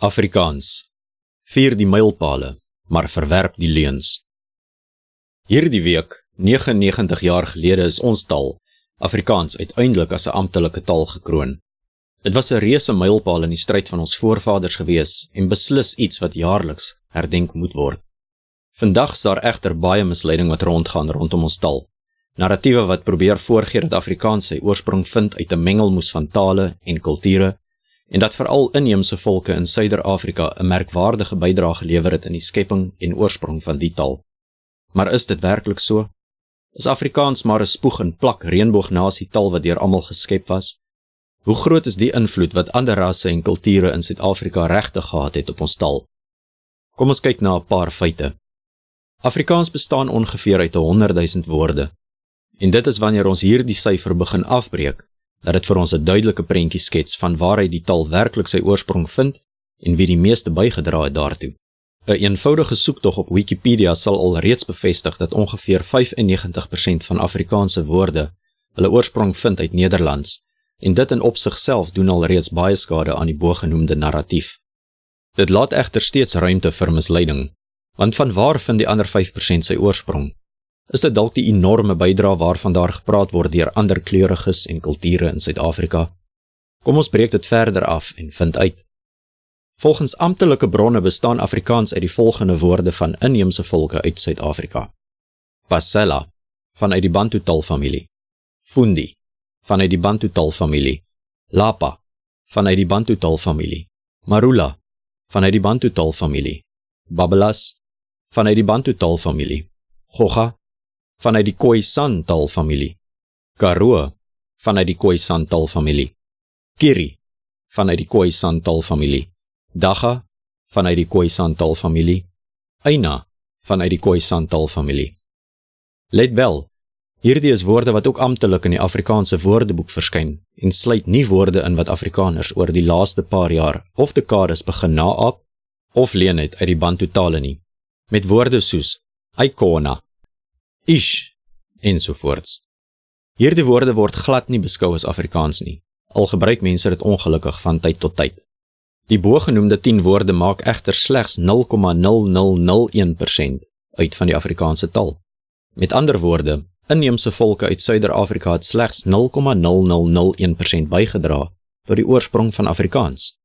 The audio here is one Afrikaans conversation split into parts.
Afrikaans. Vier die mylpale, maar verwerp die leuns. Hierdie week, 99 jaar gelede is ons taal, Afrikaans uiteindelik as 'n amptelike taal gekroon. Dit was 'n reuse mylpaal in die stryd van ons voorvaders gewees en beslis iets wat jaarliks herdenk moet word. Vandag is daar egter baie misleiding wat rondgaan rondom ons taal. Narratiewe wat probeer voorgee dat Afrikaans sy oorsprong vind uit 'n mengelmoes van tale en kulture en dat veral inheemse volke in Suider-Afrika 'n merkwaardige bydrae gelewer het in die skepping en oorsprong van die taal. Maar is dit werklik so? Is Afrikaans maar 'n spoeg en plak reënboognasie taal wat deur almal geskep was? Hoe groot is die invloed wat ander rasse en kulture in Suid-Afrika regtig gehad het op ons taal? Kom ons kyk na 'n paar feite. Afrikaans bestaan ongeveer uit 100 000 woorde. En dit is wanneer ons hierdie syfer begin afbreek, dat dit vir ons 'n duidelike prentjie skets van waar hy die taal werklik sy oorsprong vind en wie die meeste bygedra het daartoe. 'n een Eenvoudige soektog op Wikipedia sal al reeds bevestig dat ongeveer 95% van Afrikaanse woorde hulle oorsprong vind uit Nederlands en dit in opsigself doen al reeds baie skade aan die bogenoemde narratief. Dit laat egter steeds ruimte vir misleiding, want van waar vind die ander 5% sy oorsprong? Is dit dalk die enorme bydrae waarvan daar gepraat word deur ander kleuriges en kulture in Suid-Afrika. Kom ons breek dit verder af en vind uit. Volgens amptelike bronne bestaan Afrikaans uit die volgende woorde van inheemse volke uit Suid-Afrika. Pasela vanuit die Bantu taalfamilie. Fundi vanuit die Bantu taalfamilie. Lapa vanuit die Bantu taalfamilie. Marula vanuit die Bantu taalfamilie. Babelas vanuit die Bantu taalfamilie. Goga vanuit die Khoisan taalfamilie. Karoo vanuit die Khoisan taalfamilie. Kiri vanuit die Khoisan taalfamilie. Dagga vanuit die Khoisan taalfamilie. Aina vanuit die Khoisan taalfamilie. Let wel, hierdie is woorde wat ook amptelik in die Afrikaanse Woordeboek verskyn en sluit nie woorde in wat Afrikaners oor die laaste paar jaar of dekades begin naap of leen het uit die Bantu tale nie. Met woorde soos Aikona ish ensovoorts. Hierdie woorde word glad nie beskou as Afrikaans nie. Al gebruik mense dit ongelukkig van tyd tot tyd. Die bogenoemde 10 woorde maak egter slegs 0,0001% uit van die Afrikaanse taal. Met ander woorde, inheemse volke uit Suider-Afrika het slegs 0,0001% bygedra tot die oorsprong van Afrikaans.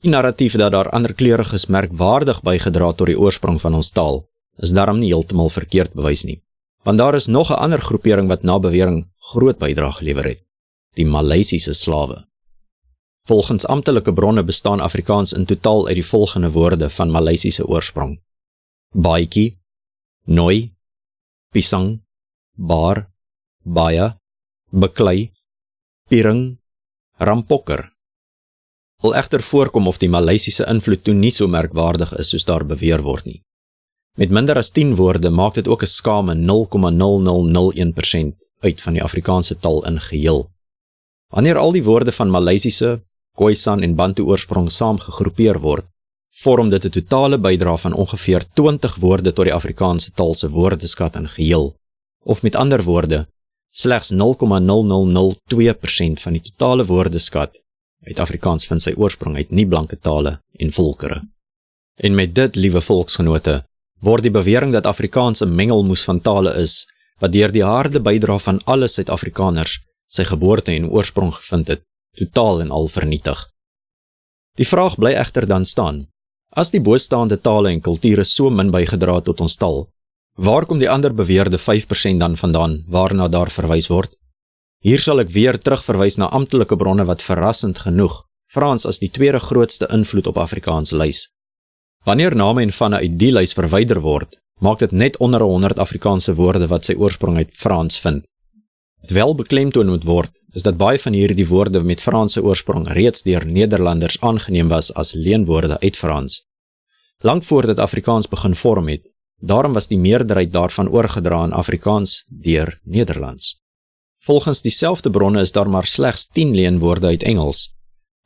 Die narratief dat daar ander kleuriges merkwaardig bygedra tot die oorsprong van ons taal, is daarom nie heeltemal verkeerd bewys nie want daar is nog 'n ander groepering wat na bewering groot bydrae gelewer het, die Maleisiese slawe. Volgens amptelike bronne bestaan Afrikaans in totaal uit die volgende woorde van Maleisiese oorsprong: Baadjie, Noi, Pisang, Bar, Baia, Beklei, Piring, Rampokker. Al egter voorkom of die Maleisiese invloed toe nie so merkwaardig is soos daar beweer word nie. Met minder as 10 woorde maak dit ook 'n skame 0,0001% uit van die Afrikaanse taal in geheel. Wanneer al die woorde van Maleisiese, Khoisan en Bantu oorsprong saamgegroepeer word, vorm dit 'n totale bydrae van ongeveer 20 woorde tot die Afrikaanse taal se woordeskat in geheel. Of met ander woorde, slegs 0,0002% van die totale woordeskat uit Afrikaans vind sy oorsprong uit nie-blanke tale en volkere. En met dit, liewe volksgenote, word die bewering dat Afrikaans 'n mengelmoes van tale is wat deur die harde bydrae van alle Suid-Afrikaners sy geboorte en oorsprong gevind het, totaal en al vernietig. Die vraag bly egter dan staan: As die boestaande tale en kulture so min bygedra het tot ons taal, waar kom die ander beweerde 5% dan vandaan waarna daar verwys word? Hier sal ek weer terugverwys na amptelike bronne wat verrassend genoeg Frans as die tweede grootste invloed op Afrikaans lys. Wanneer name en vanne uit die lys verwyder word, maak dit net onder 100 Afrikaanse woorde wat sy oorsprong uit Frans vind. Dit wel beklemtoon moet word is dat baie van hierdie woorde met Franse oorsprong reeds deur Nederlanders aangeneem was as leenwoorde uit Frans. Lank voordat Afrikaans begin vorm het, daarom was die meerderheid daarvan oorgedra in Afrikaans deur Nederlands. Volgens dieselfde bronne is daar maar slegs 10 leenwoorde uit Engels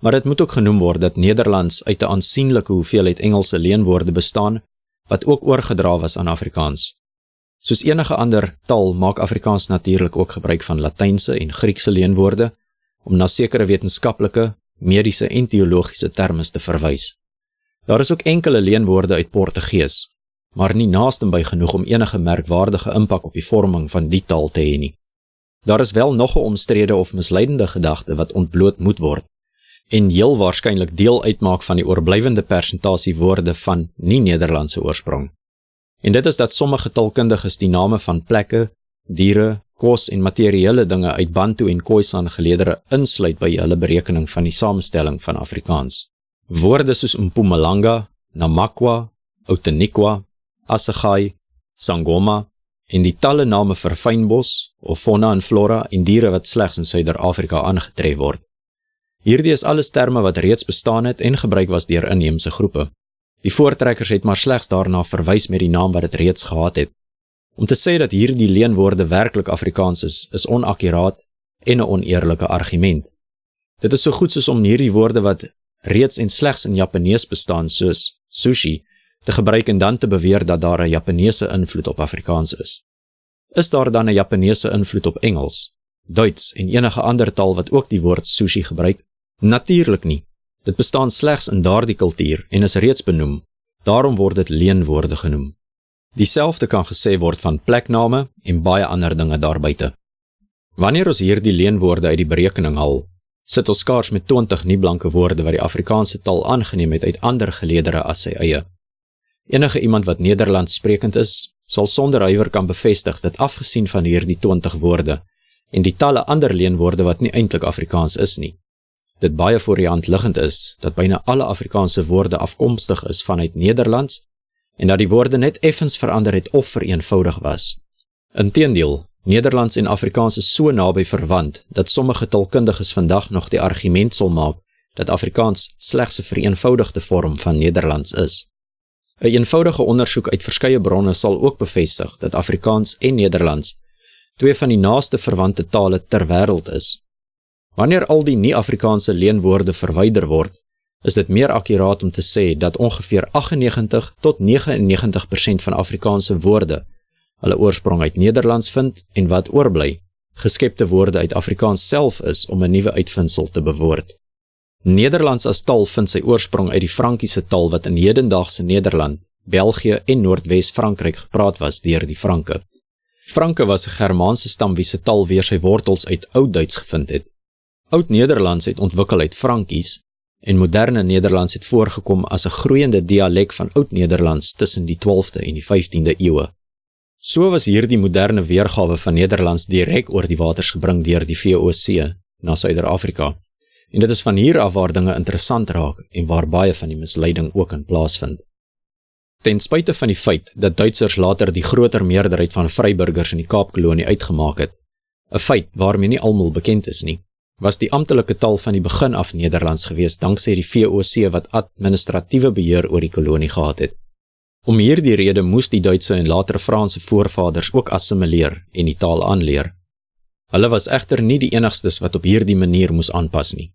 Maar dit moet ook genoem word dat Nederlands uit 'n aansienlike hoeveelheid Engelse leenwoorde bestaan wat ook oorgedra was aan Afrikaans. Soos enige ander taal maak Afrikaans natuurlik ook gebruik van Latynse en Griekse leenwoorde om na sekere wetenskaplike, mediese en teologiese terme te verwys. Daar is ook enkele leenwoorde uit Portugees, maar nie naaste by genoeg om enige merkwaardige impak op die vorming van die taal te hê nie. Daar is wel nog 'n omstrede of misleidende gedagte wat ontbloot moet word en heel waarskynlik deel uitmaak van die oorblywende persentasie woorde van nie-Nederlandse oorsprong. En dit is dat sommige taalkundiges die name van plekke, diere, kos en materiële dinge uit Bantu en Khoisan geleedere insluit by hulle berekening van die samestelling van Afrikaans. Woorde soos Mpumalanga, Namakwa, Outeniqua, Assegai, Sangoma en die talle name vir fynbos of fauna en flora en diere wat slegs in Suider-Afrika aangetref word. Hierdie is alles terme wat reeds bestaan het en gebruik was deur inheemse groepe. Die voortrekkers het maar slegs daarna verwys met die naam wat dit reeds gehad het. Om te sê dat hierdie leenwoorde werklik Afrikaans is, is onakkuraat en 'n oneerlike argument. Dit is so goed soos om hierdie woorde wat reeds en slegs in Japanees bestaan soos sushi te gebruik en dan te beweer dat daar 'n Japaneese invloed op Afrikaans is. Is daar dan 'n Japaneese invloed op Engels, Duits en enige ander taal wat ook die woord sushi gebruik? Natuurlik nie. Dit bestaan slegs in daardie kultuur en is reeds benoem. Daarom word dit leenwoorde genoem. Dieselfde kan gesê word van plekname en baie ander dinge daarbuite. Wanneer ons hierdie leenwoorde uit die berekening haal, sit ons skaars met 20 nie blanke woorde wat die Afrikaanse taal aangeneem het uit ander geleedere as sy eie. Enige iemand wat Nederlands sprekend is, sal sonder huiwer kan bevestig dat afgesien van hierdie 20 woorde en die talle ander leenwoorde wat nie eintlik Afrikaans is nie, dit baie voor die hand liggend is dat byna alle Afrikaanse woorde afkomstig is vanuit Nederlands en dat die woorde net effens verander het of vereenvoudig was. Inteendeel, Nederlands en Afrikaans is so naby verwant dat sommige taalkundiges vandag nog die argument sal maak dat Afrikaans slegs 'n vereenvoudigde vorm van Nederlands is. 'n Eenvoudige ondersoek uit verskeie bronne sal ook bevestig dat Afrikaans en Nederlands twee van die naaste verwante tale ter wêreld is. Wanneer al die nie-Afrikaanse leenwoorde verwyder word, is dit meer akkuraat om te sê dat ongeveer 98 tot 99% van Afrikaanse woorde hulle oorsprong uit Nederlands vind en wat oorbly, geskepte woorde uit Afrikaans self is om 'n nuwe uitvinding te bewoord. Nederlands as taal vind sy oorsprong uit die Frankiese taal wat in hedendaagse Nederland, België en Noordwes-Frankryk gepraat was deur die Franke. Franke was 'n Germaanse stam wie se taal weer sy wortels uit Oud-Duits gevind het. Oud-Nederlands het ontwikkel uit Frankies en moderne Nederlands het voorgekom as 'n groeiende dialek van Oud-Nederlands tussen die 12de en die 15de eeue. So was hierdie moderne weergawe van Nederlands direk oor die waters gebring deur die VOC na Suider-Afrika. En dit is van hier af waar dinge interessant raak en waar baie van die misleiding ook in plaasvind. Ten spyte van die feit dat Duitsers later die groter meerderheid van vryburgers in die Kaapkolonie uitgemaak het, 'n feit waarmee nie almal bekend is nie, was die amptelike taal van die begin af Nederlands gewees danksy die VOC wat administratiewe beheer oor die kolonie gehad het. Om hierdie rede moes die Duitse en later Franse voorvaders ook assimileer en die taal aanleer. Hulle was egter nie die enigstes wat op hierdie manier moes aanpas nie.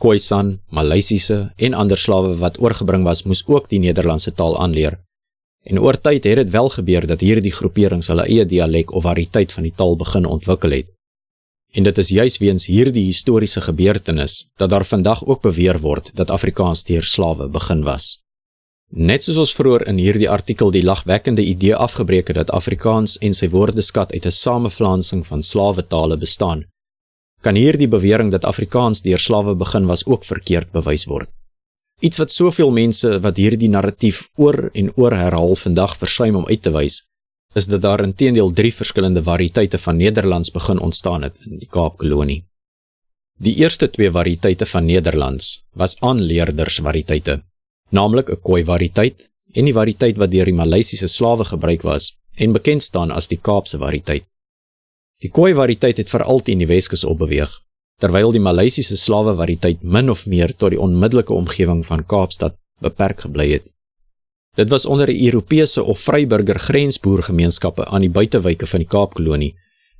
Khoisan, Maleisiese en ander slawe wat oorgebring was, moes ook die Nederlandse taal aanleer. En oor tyd het dit wel gebeur dat hierdie groeperings hulle eie dialek of variëteit van die taal begin ontwikkel het. En dit is juis weens hierdie historiese gebeurtenis dat daar vandag ook beweer word dat Afrikaans deur slawe begin was. Net soos ons vroeër in hierdie artikel die lagwekkende idee afgebreek het dat Afrikaans en sy woordeskat uit 'n samevlansing van slawetale bestaan, kan hierdie bewering dat Afrikaans deur slawe begin was ook verkeerd bewys word. Iets wat soveel mense wat hierdie narratief oor en oor herhaal vandag versuim om uit te wys, is dat daar intedeel drie verskillende variëteite van Nederlands begin ontstaan het in die Kaapkolonie. Die eerste twee variëteite van Nederlands was aanleerders variëteite, naamlik 'n Khoi variëteit en die variëteit wat deur die Maleisiese slawe gebruik was en bekend staan as die Kaapse variëteit. Die Khoi variëteit het veral teen die Weskus opbeweeg, terwyl die Maleisiese slawe variëteit min of meer tot die onmiddellike omgewing van Kaapstad beperk gebly het. Dit was onder die Europese of vryburger grensboergemeenskappe aan die buitewyke van die Kaapkolonie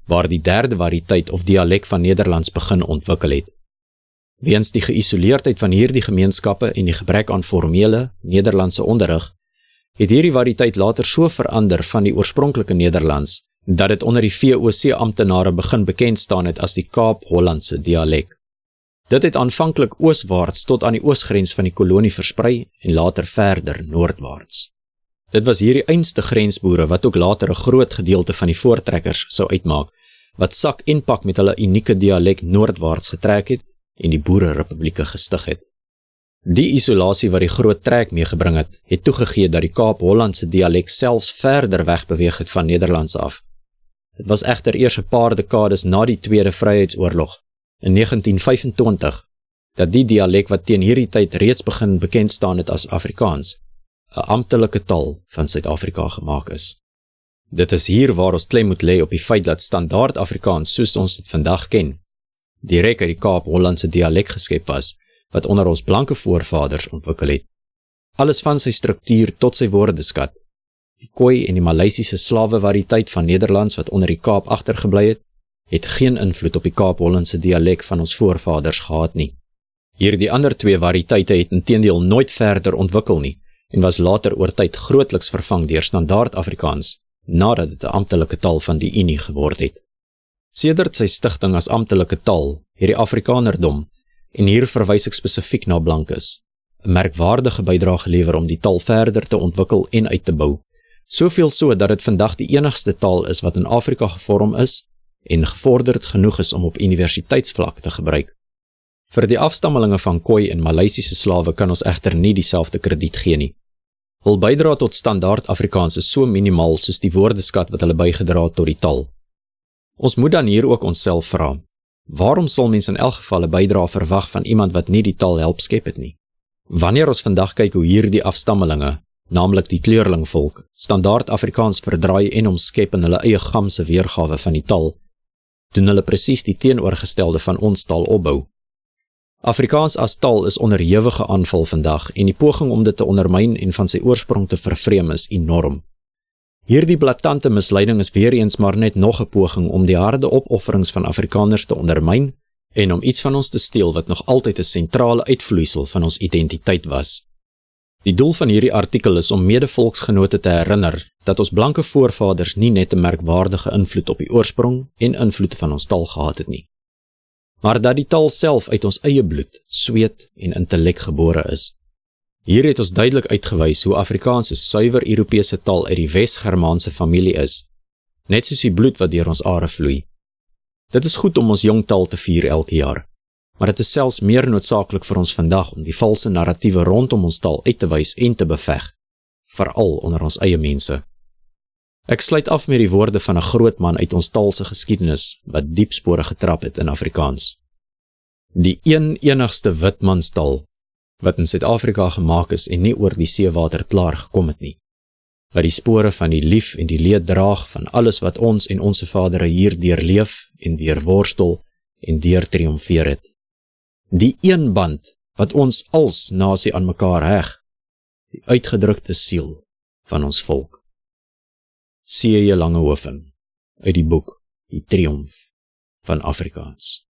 waar die derde variëteit of dialek van Nederlands begin ontwikkel het. Weens die geïsoleerdheid van hierdie gemeenskappe en die gebrek aan formele Nederlandse onderrig, het hierdie variëteit later so verander van die oorspronklike Nederlands dat dit onder die VOC amptenare begin bekend staan het as die Kaap-Hollandse dialek. Dit het aanvanklik ooswaarts tot aan die oosgrens van die kolonie versprei en later verder noordwaarts. Dit was hierdie einste grensboere wat ook later 'n groot gedeelte van die voortrekkers sou uitmaak wat sak en pak met hulle unieke dialek noordwaarts getrek het en die boererepublieke gestig het. Die isolasie wat die groot trek meegebring het, het toegegee dat die Kaap-Hollandse dialek selfs verder weg beweeg het van Nederlands af. Dit was egter eers 'n paar dekades na die Tweede Vryheidsoorlog in 1925 dat die dialek wat teen hierdie tyd reeds begin bekend staan het as Afrikaans 'n amptelike taal van Suid-Afrika gemaak is. Dit is hier waar ons klem moet lê op die feit dat standaard Afrikaans soos ons dit vandag ken, direk uit die Kaap-Hollandse dialek geskep was wat onder ons blanke voorvaders ontwikkel het. Alles van sy struktuur tot sy woordeskat. Die Khoi en die Maleisiese slawe variëteit van Nederlands wat onder die Kaap agtergebly het, het geen invloed op die Kaap-Hollandse dialek van ons voorvaders gehad nie. Hierdie ander twee variëteite het intedeel nooit verder ontwikkel nie en was later oor tyd grootliks vervang deur standaard Afrikaans nadat dit 'n amptelike taal van die Unie geword het. Sedert sy stigting as amptelike taal, het die Afrikanerdom en hier verwys ek spesifiek na blankes 'n merkwaardige bydrae gelewer om die taal verder te ontwikkel en uit te bou. Soveel so dat dit vandag die enigste taal is wat in Afrika gevorm is en gevorderd genoeg is om op universiteitsvlak te gebruik. Vir die afstammelinge van Khoi en Maleisiese slawe kan ons egter nie dieselfde krediet gee nie. Hul bydra tot standaard Afrikaans is so minimaal soos die woordeskat wat hulle bygedra het tot die taal. Ons moet dan hier ook onsself vra: Waarom sal mense in elk geval 'n bydra verwag van iemand wat nie die taal help skep het nie? Wanneer ons vandag kyk hoe hierdie afstammelinge, naamlik die kleurlingvolk, standaard Afrikaans verdraai en omskep in hulle eie gamse weergawe van die taal, doen hulle presies die teenoorgestelde van ons taal opbou. Afrikaans as taal is onder ewige aanval vandag en die poging om dit te ondermyn en van sy oorsprong te vervreem is enorm. Hierdie blaatante misleiding is weer eens maar net nog 'n poging om die harde opofferings van Afrikaners te ondermyn en om iets van ons te steel wat nog altyd 'n sentrale uitvloeisel van ons identiteit was. Die doel van hierdie artikel is om medevolksgenote te herinner dat ons blanke voorvaders nie net 'n merkwaardige invloed op die oorsprong en invloed van ons taal gehad het nie, maar dat die taal self uit ons eie bloed, sweet en intellek gebore is. Hier het ons duidelik uitgewys hoe Afrikaans 'n suiwer Europese taal uit die Wes-Germaanse familie is, net soos die bloed wat deur ons are vloei. Dit is goed om ons jong taal te vier elke jaar maar dit is selfs meer noodsaaklik vir ons vandag om die valse narratiewe rondom ons taal uit te wys en te beveg, veral onder ons eie mense. Ek sluit af met die woorde van 'n groot man uit ons taal se geskiedenis wat diep spore getrap het in Afrikaans. Die een enigste witmanstaal wat in Suid-Afrika gemaak is en nie oor die seewater klaar gekom het nie. Wat die spore van die lief en die leed draag van alles wat ons en ons vadere hier deurleef en deur worstel en deur triomfeer het die een band wat ons als nasie aan mekaar heg die uitgedrukte siel van ons volk. See jy lange hoofing uit die boek die triomf van afrikaans